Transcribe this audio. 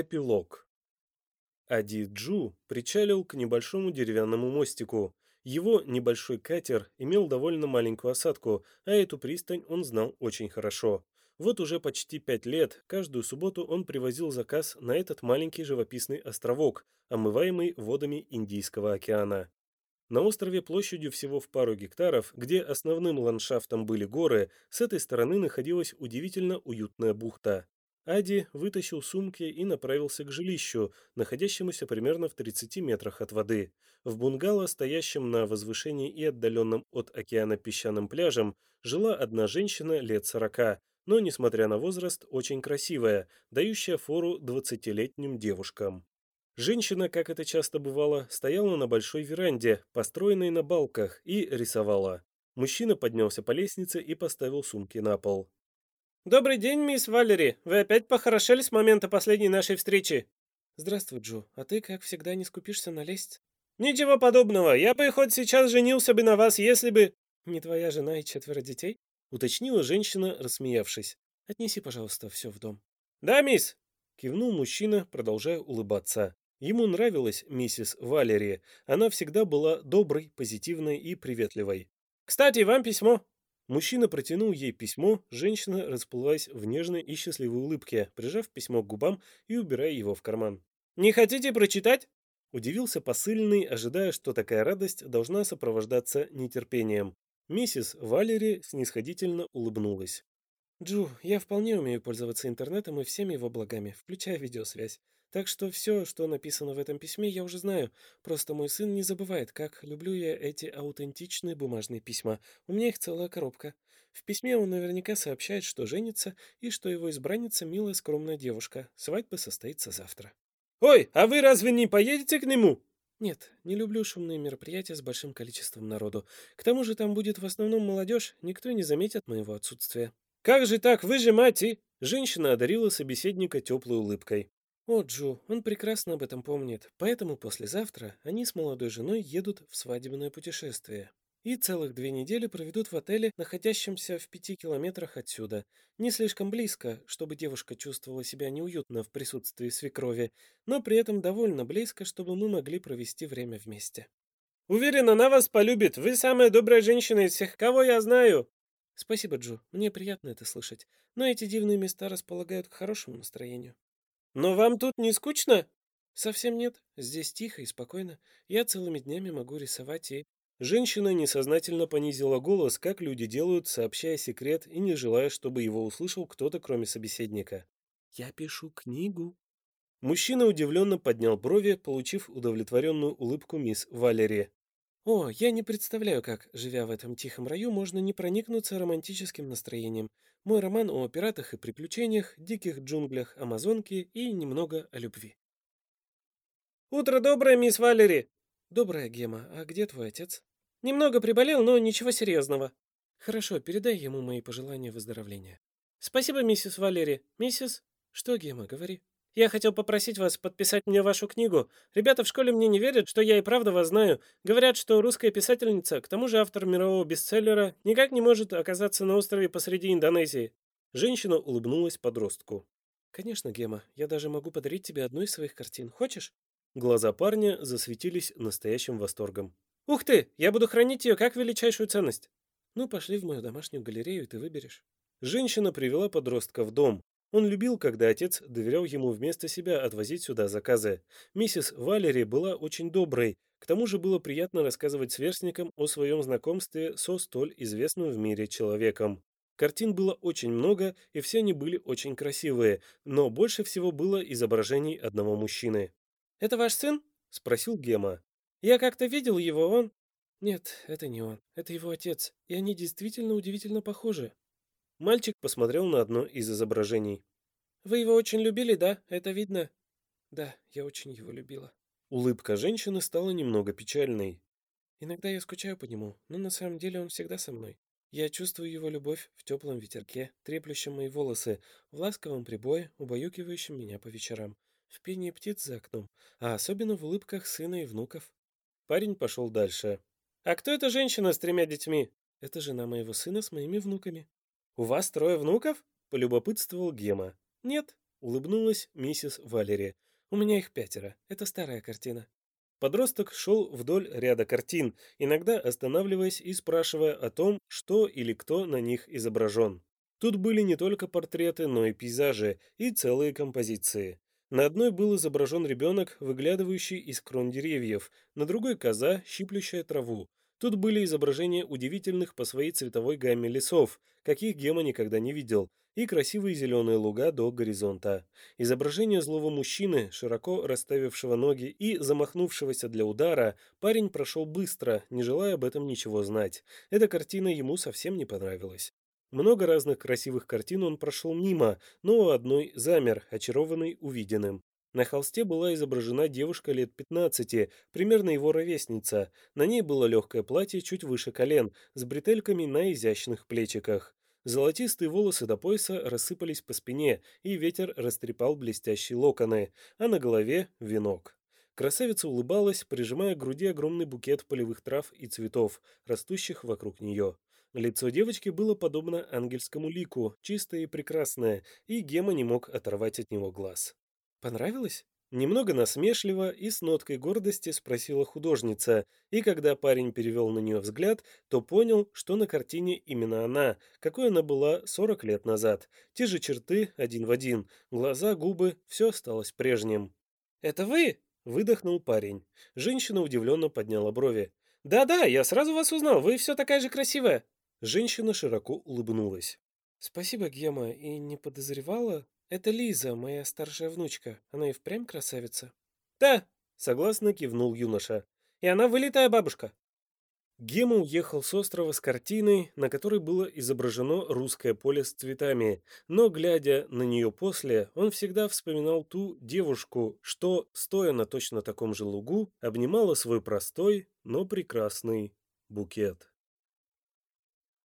Эпилог. Ади Джу причалил к небольшому деревянному мостику. Его небольшой катер имел довольно маленькую осадку, а эту пристань он знал очень хорошо. Вот уже почти пять лет, каждую субботу он привозил заказ на этот маленький живописный островок, омываемый водами Индийского океана. На острове площадью всего в пару гектаров, где основным ландшафтом были горы, с этой стороны находилась удивительно уютная бухта. Ади вытащил сумки и направился к жилищу, находящемуся примерно в 30 метрах от воды. В бунгало, стоящем на возвышении и отдаленном от океана песчаным пляжем, жила одна женщина лет 40, но, несмотря на возраст, очень красивая, дающая фору 20-летним девушкам. Женщина, как это часто бывало, стояла на большой веранде, построенной на балках, и рисовала. Мужчина поднялся по лестнице и поставил сумки на пол. «Добрый день, мисс Валери. Вы опять похорошели с момента последней нашей встречи?» «Здравствуй, Джо. А ты, как всегда, не скупишься налезть?» «Ничего подобного. Я бы хоть сейчас женился бы на вас, если бы...» «Не твоя жена и четверо детей?» — уточнила женщина, рассмеявшись. «Отнеси, пожалуйста, все в дом». «Да, мисс!» — кивнул мужчина, продолжая улыбаться. Ему нравилась миссис Валери. Она всегда была доброй, позитивной и приветливой. «Кстати, вам письмо!» Мужчина протянул ей письмо, женщина расплылась в нежной и счастливой улыбке, прижав письмо к губам и убирая его в карман. «Не хотите прочитать?» Удивился посыльный, ожидая, что такая радость должна сопровождаться нетерпением. Миссис Валери снисходительно улыбнулась. «Джу, я вполне умею пользоваться интернетом и всеми его благами, включая видеосвязь. Так что все, что написано в этом письме, я уже знаю. Просто мой сын не забывает, как люблю я эти аутентичные бумажные письма. У меня их целая коробка. В письме он наверняка сообщает, что женится и что его избранница милая скромная девушка. Свадьба состоится завтра. «Ой, а вы разве не поедете к нему?» Нет, не люблю шумные мероприятия с большим количеством народу. К тому же там будет в основном молодежь, никто не заметит моего отсутствия. «Как же так? Вы же мать и...» Женщина одарила собеседника теплой улыбкой. О, Джо, он прекрасно об этом помнит, поэтому послезавтра они с молодой женой едут в свадебное путешествие. И целых две недели проведут в отеле, находящемся в пяти километрах отсюда. Не слишком близко, чтобы девушка чувствовала себя неуютно в присутствии свекрови, но при этом довольно близко, чтобы мы могли провести время вместе. Уверен, она вас полюбит. Вы самая добрая женщина из всех, кого я знаю. Спасибо, Джо. Мне приятно это слышать. Но эти дивные места располагают к хорошему настроению. Но вам тут не скучно? Совсем нет. Здесь тихо и спокойно. Я целыми днями могу рисовать и... Женщина несознательно понизила голос, как люди делают, сообщая секрет и не желая, чтобы его услышал кто-то, кроме собеседника. «Я пишу книгу». Мужчина удивленно поднял брови, получив удовлетворенную улыбку мисс Валери. О, я не представляю, как, живя в этом тихом раю, можно не проникнуться романтическим настроением. Мой роман о пиратах и приключениях, диких джунглях Амазонки и немного о любви. Утро доброе, мисс Валери. Доброе, Гема. А где твой отец? Немного приболел, но ничего серьезного. Хорошо, передай ему мои пожелания выздоровления. Спасибо, миссис Валери. Миссис? Что, Гема, говори. Я хотел попросить вас подписать мне вашу книгу. Ребята в школе мне не верят, что я и правда вас знаю. Говорят, что русская писательница, к тому же автор мирового бестселлера, никак не может оказаться на острове посреди Индонезии. Женщина улыбнулась подростку. Конечно, Гема, я даже могу подарить тебе одну из своих картин. Хочешь? Глаза парня засветились настоящим восторгом. Ух ты, я буду хранить ее как величайшую ценность. Ну, пошли в мою домашнюю галерею, и ты выберешь. Женщина привела подростка в дом, он любил, когда отец доверял ему вместо себя отвозить сюда заказы. Миссис Валери была очень доброй, к тому же было приятно рассказывать сверстникам о своем знакомстве со столь известным в мире человеком. Картин было очень много, и все они были очень красивые, но больше всего было изображений одного мужчины. «Это ваш сын?» – спросил Гема. «Я как-то видел его, он...» «Нет, это не он. Это его отец, и они действительно удивительно похожи». Мальчик посмотрел на одно из изображений. «Вы его очень любили, да? Это видно?» «Да, я очень его любила». Улыбка женщины стала немного печальной. «Иногда я скучаю по нему, но на самом деле он всегда со мной. Я чувствую его любовь в теплом ветерке, треплющем мои волосы, в ласковом прибое, убаюкивающем меня по вечерам, в пении птиц за окном, а особенно в улыбках сына и внуков». Парень пошел дальше. «А кто эта женщина с тремя детьми?» «Это жена моего сына с моими внуками». «У вас трое внуков?» – полюбопытствовал Гема. «Нет, улыбнулась миссис Валери. «У меня их пятеро. Это старая картина». Подросток шел вдоль ряда картин, иногда останавливаясь и спрашивая о том, что или кто на них изображен. Тут были не только портреты, но и пейзажи, и целые композиции. На одной был изображен ребенок, выглядывающий из крон деревьев, на другой – коза, щиплющая траву. Тут были изображения удивительных по своей цветовой гамме лесов, каких Гема никогда не видел, и красивые зеленые луга до горизонта. Изображение злого мужчины, широко расставившего ноги и замахнувшегося для удара, парень прошел быстро, не желая об этом ничего знать. Эта картина ему совсем не понравилась. Много разных красивых картин он прошел мимо, но у одной замер, очарованный увиденным. На холсте была изображена девушка лет 15, примерно его ровесница. На ней было легкое платье чуть выше колен, с бретельками на изящных плечиках. Золотистые волосы до пояса рассыпались по спине, и ветер растрепал блестящие локоны, а на голове — венок. Красавица улыбалась, прижимая к груди огромный букет полевых трав и цветов, растущих вокруг нее. Лицо девочки было подобно ангельскому лику, чистое и прекрасное, и Гема не мог оторвать от него глаз. «Понравилось?» Немного насмешливо и с ноткой гордости спросила художница, и когда парень перевел на нее взгляд, то понял, что на картине именно она, какой она была 40 лет назад. Те же черты, один в один, глаза, губы, все осталось прежним. «Это вы?» – выдохнул парень. Женщина удивленно подняла брови. «Да-да, я сразу вас узнал, вы все такая же красивая!» Женщина широко улыбнулась. «Спасибо, Гема, и не подозревала? Это Лиза, моя старшая внучка. Она и впрямь красавица?» «Да!» — согласно кивнул юноша. «И она вылитая бабушка!» Гема уехал с острова с картиной, на которой было изображено русское поле с цветами, но, глядя на нее после, он всегда вспоминал ту девушку, что, стоя на точно таком же лугу, обнимала свой простой, но прекрасный букет.